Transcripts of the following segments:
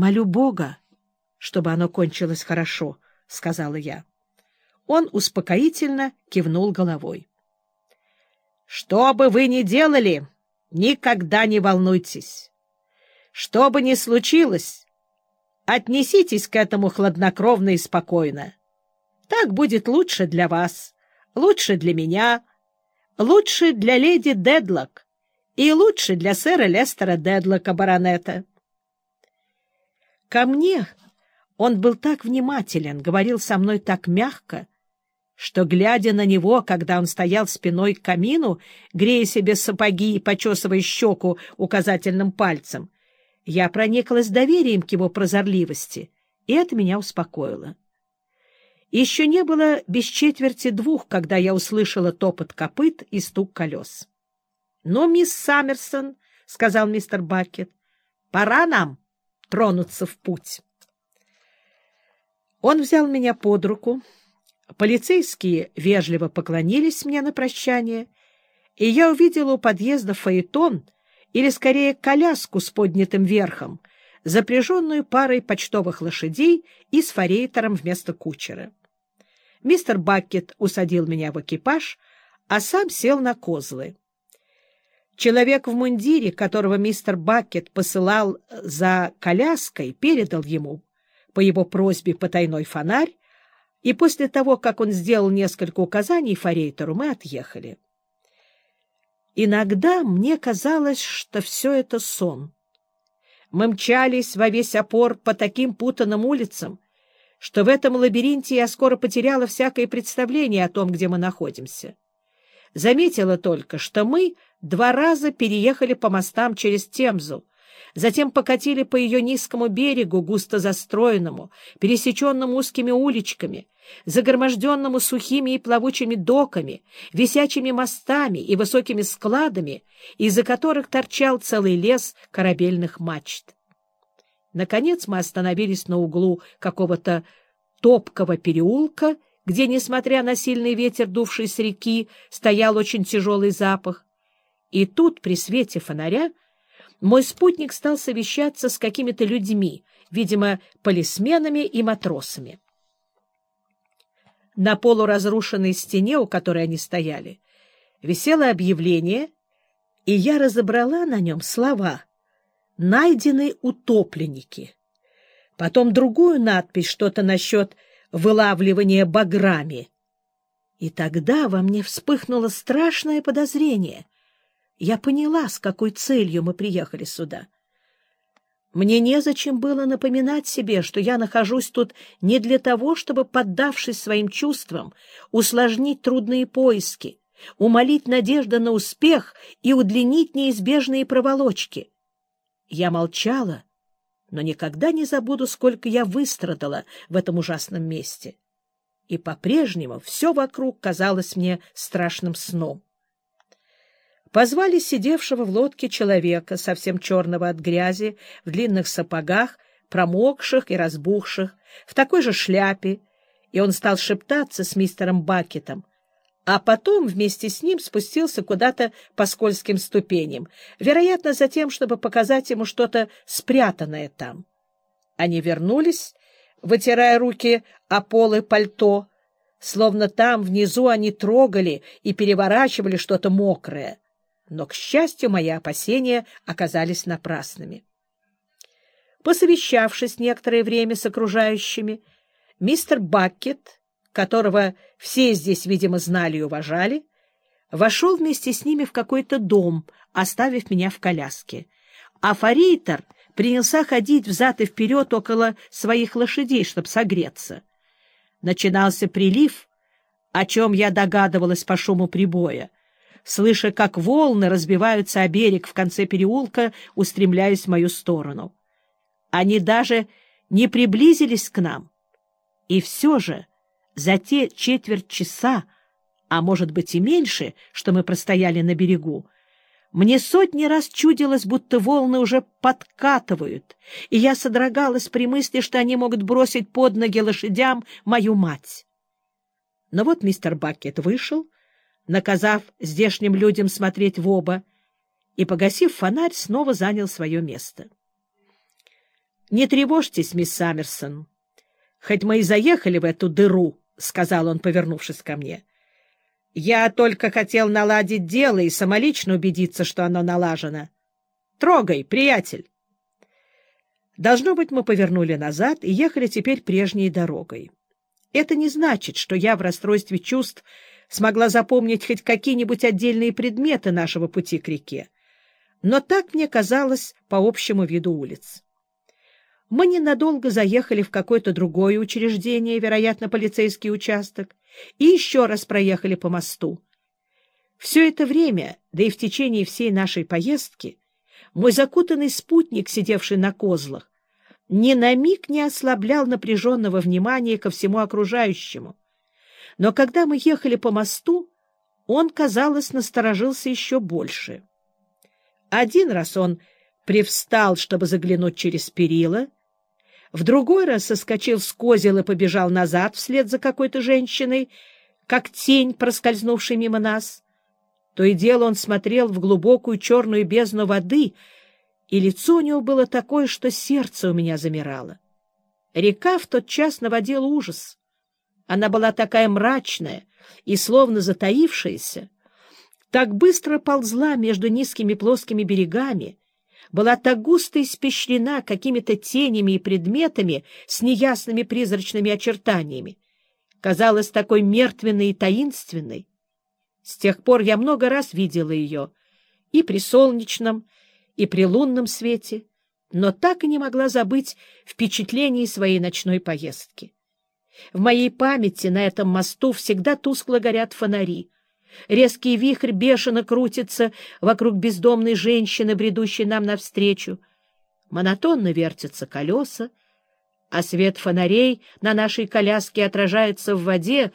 Молю Бога, чтобы оно кончилось хорошо, — сказала я. Он успокоительно кивнул головой. — Что бы вы ни делали, никогда не волнуйтесь. Что бы ни случилось, отнеситесь к этому хладнокровно и спокойно. Так будет лучше для вас, лучше для меня, лучше для леди Дедлок и лучше для сэра Лестера Дедлока, баронета. Ко мне он был так внимателен, говорил со мной так мягко, что, глядя на него, когда он стоял спиной к камину, грея себе сапоги и почесывая щеку указательным пальцем, я прониклась доверием к его прозорливости, и это меня успокоило. Еще не было без четверти двух, когда я услышала топот копыт и стук колес. — Ну, мисс Саммерсон, — сказал мистер Бакет, — пора нам тронуться в путь. Он взял меня под руку. Полицейские вежливо поклонились мне на прощание, и я увидела у подъезда фаэтон, или, скорее, коляску с поднятым верхом, запряженную парой почтовых лошадей и с форейтером вместо кучера. Мистер Бакет усадил меня в экипаж, а сам сел на козлы. Человек в мундире, которого мистер Бакет посылал за коляской, передал ему по его просьбе потайной фонарь, и после того, как он сделал несколько указаний Форейтеру, мы отъехали. Иногда мне казалось, что все это сон. Мы мчались во весь опор по таким путанным улицам, что в этом лабиринте я скоро потеряла всякое представление о том, где мы находимся. Заметила только, что мы два раза переехали по мостам через Темзу, затем покатили по ее низкому берегу, густо застроенному, пересеченному узкими уличками, загроможденному сухими и плавучими доками, висячими мостами и высокими складами, из-за которых торчал целый лес корабельных мачт. Наконец мы остановились на углу какого-то топкого переулка, где, несмотря на сильный ветер, дувший с реки, стоял очень тяжелый запах. И тут, при свете фонаря, мой спутник стал совещаться с какими-то людьми, видимо, полисменами и матросами. На полуразрушенной стене, у которой они стояли, висело объявление, и я разобрала на нем слова «Найдены утопленники». Потом другую надпись, что-то насчет вылавливания баграми. И тогда во мне вспыхнуло страшное подозрение. Я поняла, с какой целью мы приехали сюда. Мне незачем было напоминать себе, что я нахожусь тут не для того, чтобы, поддавшись своим чувствам, усложнить трудные поиски, умолить надежду на успех и удлинить неизбежные проволочки. Я молчала, но никогда не забуду, сколько я выстрадала в этом ужасном месте. И по-прежнему все вокруг казалось мне страшным сном. Позвали сидевшего в лодке человека, совсем черного от грязи, в длинных сапогах, промокших и разбухших, в такой же шляпе, и он стал шептаться с мистером Бакетом, а потом вместе с ним спустился куда-то по скользким ступеням, вероятно, за тем, чтобы показать ему что-то спрятанное там. Они вернулись, вытирая руки о полы пальто, словно там внизу они трогали и переворачивали что-то мокрое но, к счастью, мои опасения оказались напрасными. Посовещавшись некоторое время с окружающими, мистер Баккет, которого все здесь, видимо, знали и уважали, вошел вместе с ними в какой-то дом, оставив меня в коляске. А форейтер принялся ходить взад и вперед около своих лошадей, чтобы согреться. Начинался прилив, о чем я догадывалась по шуму прибоя, слыша, как волны разбиваются о берег в конце переулка, устремляясь в мою сторону. Они даже не приблизились к нам. И все же за те четверть часа, а может быть и меньше, что мы простояли на берегу, мне сотни раз чудилось, будто волны уже подкатывают, и я содрогалась при мысли, что они могут бросить под ноги лошадям мою мать. Но вот мистер Бакет вышел, наказав здешним людям смотреть в оба, и, погасив фонарь, снова занял свое место. — Не тревожьтесь, мисс Саммерсон. Хоть мы и заехали в эту дыру, — сказал он, повернувшись ко мне. — Я только хотел наладить дело и самолично убедиться, что оно налажено. Трогай, приятель. Должно быть, мы повернули назад и ехали теперь прежней дорогой. Это не значит, что я в расстройстве чувств смогла запомнить хоть какие-нибудь отдельные предметы нашего пути к реке. Но так мне казалось по общему виду улиц. Мы ненадолго заехали в какое-то другое учреждение, вероятно, полицейский участок, и еще раз проехали по мосту. Все это время, да и в течение всей нашей поездки, мой закутанный спутник, сидевший на козлах, ни на миг не ослаблял напряженного внимания ко всему окружающему. Но когда мы ехали по мосту, он, казалось, насторожился еще больше. Один раз он привстал, чтобы заглянуть через перила, в другой раз соскочил с козел и побежал назад вслед за какой-то женщиной, как тень, проскользнувшей мимо нас. То и дело он смотрел в глубокую черную бездну воды, и лицо у него было такое, что сердце у меня замирало. Река в тот час наводила ужас. Она была такая мрачная и словно затаившаяся, так быстро ползла между низкими плоскими берегами, была так густо испещрена какими-то тенями и предметами с неясными призрачными очертаниями, казалась такой мертвенной и таинственной. С тех пор я много раз видела ее и при солнечном, и при лунном свете, но так и не могла забыть впечатлений своей ночной поездки. В моей памяти на этом мосту всегда тускло горят фонари — Резкий вихрь бешено крутится вокруг бездомной женщины, бредущей нам навстречу. Монотонно вертятся колеса, а свет фонарей на нашей коляске отражается в воде,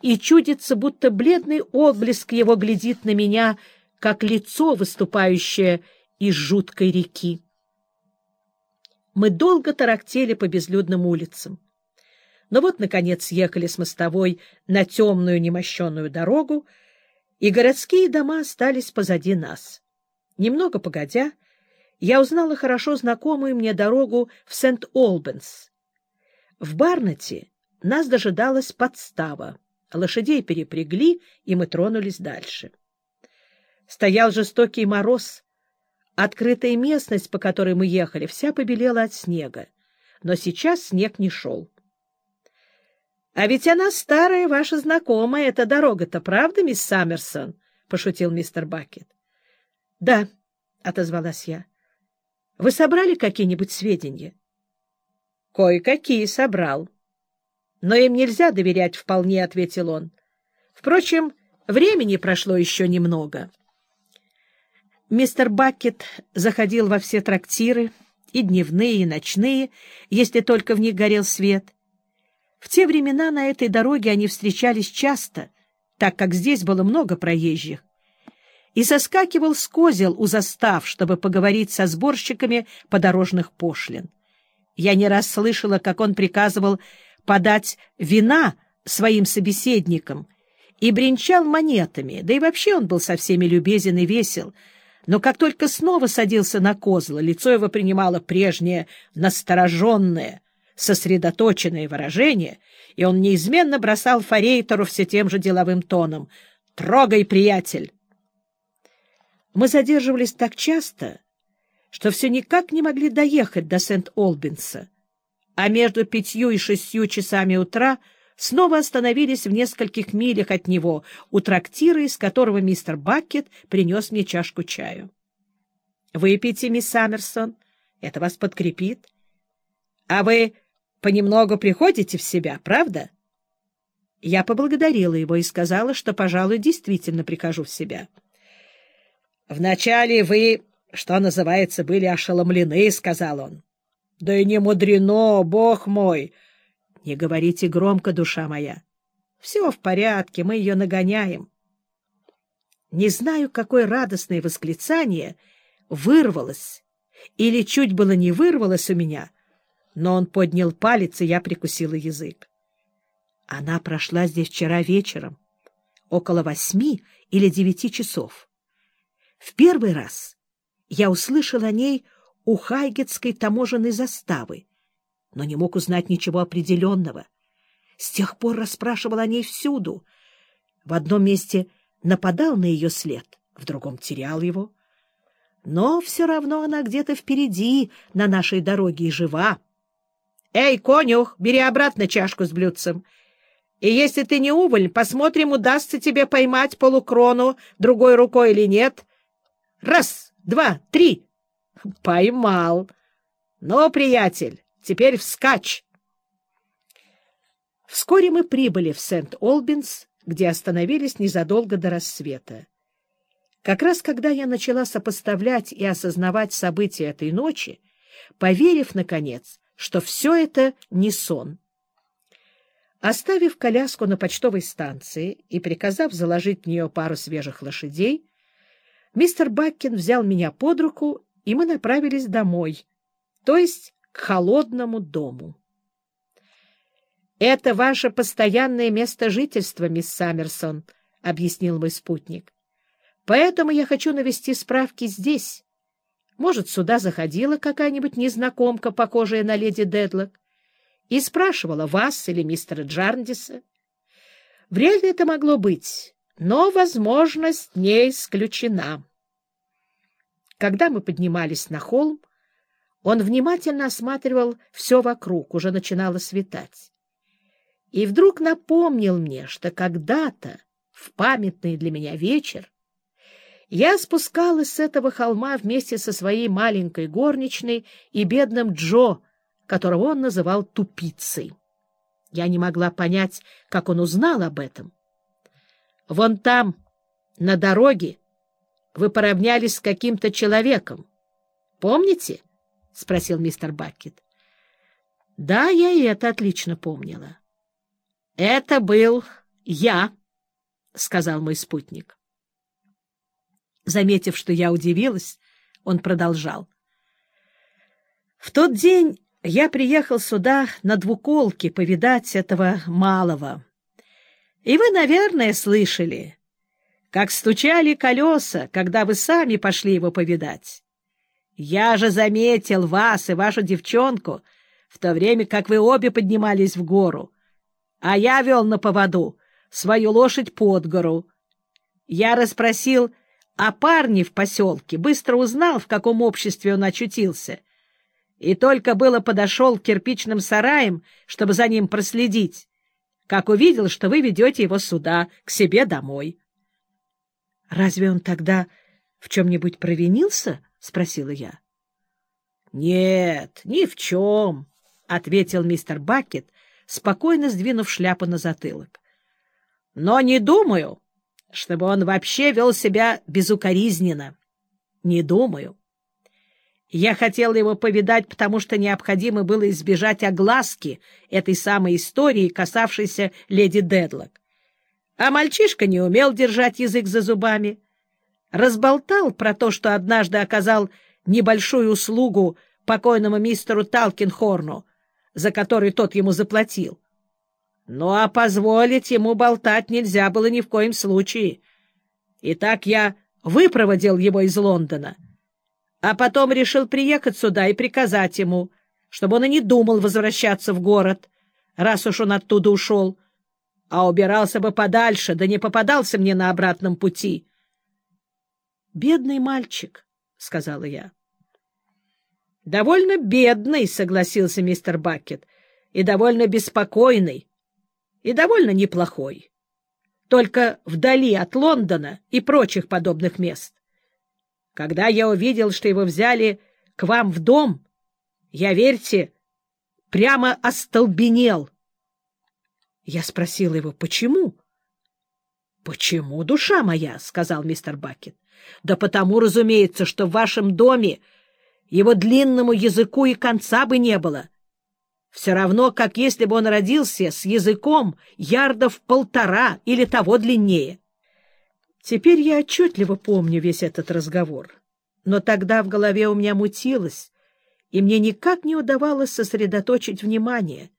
и чудится, будто бледный отблеск его глядит на меня, как лицо, выступающее из жуткой реки. Мы долго тарахтели по безлюдным улицам. Но вот, наконец, ехали с мостовой на темную немощенную дорогу, и городские дома остались позади нас. Немного погодя, я узнала хорошо знакомую мне дорогу в Сент-Олбенс. В Барнете нас дожидалась подстава. Лошадей перепрягли, и мы тронулись дальше. Стоял жестокий мороз. Открытая местность, по которой мы ехали, вся побелела от снега. Но сейчас снег не шел. — А ведь она старая ваша знакомая, эта дорога-то, правда, мисс Саммерсон? — пошутил мистер Бакет. — Да, — отозвалась я. — Вы собрали какие-нибудь сведения? — Кое-какие собрал. — Но им нельзя доверять вполне, — ответил он. — Впрочем, времени прошло еще немного. Мистер Бакет заходил во все трактиры, и дневные, и ночные, если только в них горел свет — в те времена на этой дороге они встречались часто, так как здесь было много проезжих, и соскакивал с козел у застав, чтобы поговорить со сборщиками подорожных пошлин. Я не раз слышала, как он приказывал подать вина своим собеседникам и бренчал монетами, да и вообще он был со всеми любезен и весел, но как только снова садился на козла, лицо его принимало прежнее настороженное — сосредоточенное выражение, и он неизменно бросал Форейтору все тем же деловым тоном. «Трогай, приятель!» Мы задерживались так часто, что все никак не могли доехать до Сент-Олбинса, а между пятью и шестью часами утра снова остановились в нескольких милях от него у трактира, из которого мистер Бакет принес мне чашку чаю. — Выпейте, мисс Саммерсон, это вас подкрепит. — А вы понемногу приходите в себя, правда? Я поблагодарила его и сказала, что, пожалуй, действительно прихожу в себя. — Вначале вы, что называется, были ошеломлены, — сказал он. — Да и не мудрено, бог мой! Не говорите громко, душа моя. Все в порядке, мы ее нагоняем. Не знаю, какое радостное восклицание вырвалось или чуть было не вырвалось у меня — но он поднял палец, и я прикусила язык. Она прошла здесь вчера вечером, около восьми или девяти часов. В первый раз я услышала о ней у Хайгетской таможенной заставы, но не мог узнать ничего определенного. С тех пор расспрашивал о ней всюду. В одном месте нападал на ее след, в другом терял его. Но все равно она где-то впереди на нашей дороге и жива. — Эй, конюх, бери обратно чашку с блюдцем. И если ты не уволь, посмотрим, удастся тебе поймать полукрону другой рукой или нет. Раз, два, три. Поймал. Ну, приятель, теперь вскачь. Вскоре мы прибыли в Сент-Олбинс, где остановились незадолго до рассвета. Как раз когда я начала сопоставлять и осознавать события этой ночи, поверив, наконец, что все это не сон. Оставив коляску на почтовой станции и приказав заложить в нее пару свежих лошадей, мистер Баккин взял меня под руку, и мы направились домой, то есть к холодному дому. — Это ваше постоянное место жительства, мисс Саммерсон, — объяснил мой спутник. — Поэтому я хочу навести справки здесь. Может, сюда заходила какая-нибудь незнакомка, похожая на леди Дедлок и спрашивала вас или мистера Джарндиса. Вряд ли это могло быть, но возможность не исключена. Когда мы поднимались на холм, он внимательно осматривал все вокруг, уже начинало светать. И вдруг напомнил мне, что когда-то, в памятный для меня вечер, я спускалась с этого холма вместе со своей маленькой горничной и бедным Джо, которого он называл тупицей. Я не могла понять, как он узнал об этом. Вон там, на дороге, вы поравнялись с каким-то человеком. Помните? — спросил мистер Бакет. — Да, я и это отлично помнила. — Это был я, — сказал мой спутник. Заметив, что я удивилась, он продолжал. — В тот день я приехал сюда на двуколке повидать этого малого. И вы, наверное, слышали, как стучали колеса, когда вы сами пошли его повидать. Я же заметил вас и вашу девчонку в то время, как вы обе поднимались в гору, а я вел на поводу свою лошадь под гору. Я расспросил о парне в поселке, быстро узнал, в каком обществе он очутился — и только было подошел к кирпичным сараям, чтобы за ним проследить, как увидел, что вы ведете его сюда, к себе домой. — Разве он тогда в чем-нибудь провинился? — спросила я. — Нет, ни в чем, — ответил мистер Бакет, спокойно сдвинув шляпу на затылок. — Но не думаю, чтобы он вообще вел себя безукоризненно. Не думаю. Я хотел его повидать, потому что необходимо было избежать огласки этой самой истории, касавшейся леди Дедлок. А мальчишка не умел держать язык за зубами. Разболтал про то, что однажды оказал небольшую услугу покойному мистеру Талкинхорну, за который тот ему заплатил. Ну, а позволить ему болтать нельзя было ни в коем случае. И так я выпроводил его из Лондона — а потом решил приехать сюда и приказать ему, чтобы он и не думал возвращаться в город, раз уж он оттуда ушел, а убирался бы подальше, да не попадался мне на обратном пути. — Бедный мальчик, — сказала я. — Довольно бедный, — согласился мистер Бакет, — и довольно беспокойный, и довольно неплохой. Только вдали от Лондона и прочих подобных мест. Когда я увидел, что его взяли к вам в дом, я, верьте, прямо остолбенел. Я спросил его, почему? — Почему, душа моя? — сказал мистер Бакет. — Да потому, разумеется, что в вашем доме его длинному языку и конца бы не было. Все равно, как если бы он родился с языком ярдов полтора или того длиннее. Теперь я отчетливо помню весь этот разговор, но тогда в голове у меня мутилось, и мне никак не удавалось сосредоточить внимание.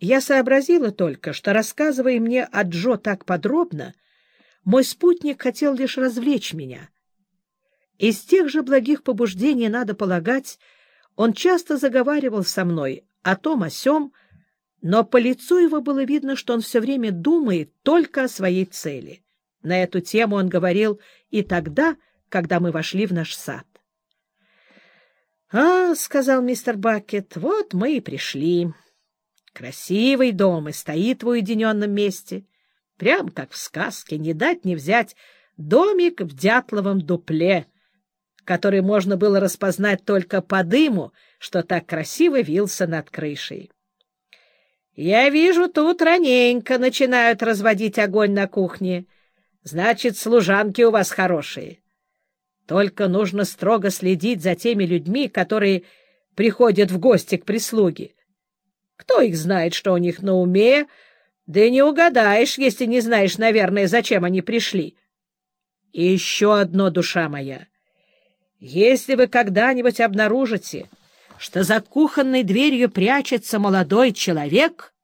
Я сообразила только, что, рассказывая мне о Джо так подробно, мой спутник хотел лишь развлечь меня. Из тех же благих побуждений, надо полагать, он часто заговаривал со мной о том о сём, но по лицу его было видно, что он все время думает только о своей цели. На эту тему он говорил и тогда, когда мы вошли в наш сад. — А, — сказал мистер Бакет, — вот мы и пришли. Красивый дом и стоит в уединенном месте. Прям как в сказке, не дать не взять домик в дятловом дупле, который можно было распознать только по дыму, что так красиво вился над крышей. Я вижу, тут раненько начинают разводить огонь на кухне. Значит, служанки у вас хорошие. Только нужно строго следить за теми людьми, которые приходят в гости к прислуге. Кто их знает, что у них на уме, да и не угадаешь, если не знаешь, наверное, зачем они пришли. И еще одно, душа моя. Если вы когда-нибудь обнаружите, что за кухонной дверью прячется молодой человек,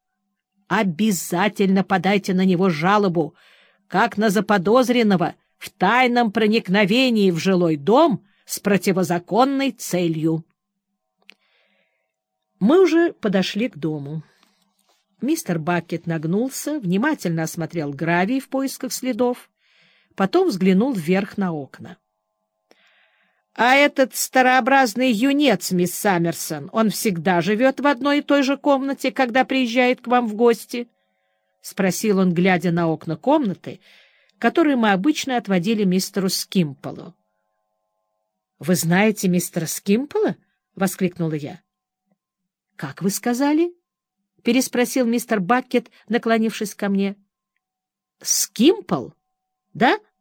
обязательно подайте на него жалобу, как на заподозренного — в тайном проникновении в жилой дом с противозаконной целью. Мы уже подошли к дому. Мистер Бакет нагнулся, внимательно осмотрел гравий в поисках следов, потом взглянул вверх на окна. — А этот старообразный юнец, мисс Саммерсон, он всегда живет в одной и той же комнате, когда приезжает к вам в гости? — спросил он, глядя на окна комнаты, который мы обычно отводили мистеру Скимполу. — Вы знаете мистера Скимпола? — воскликнула я. — Как вы сказали? — переспросил мистер Баккет, наклонившись ко мне. — Скимпол? Да? —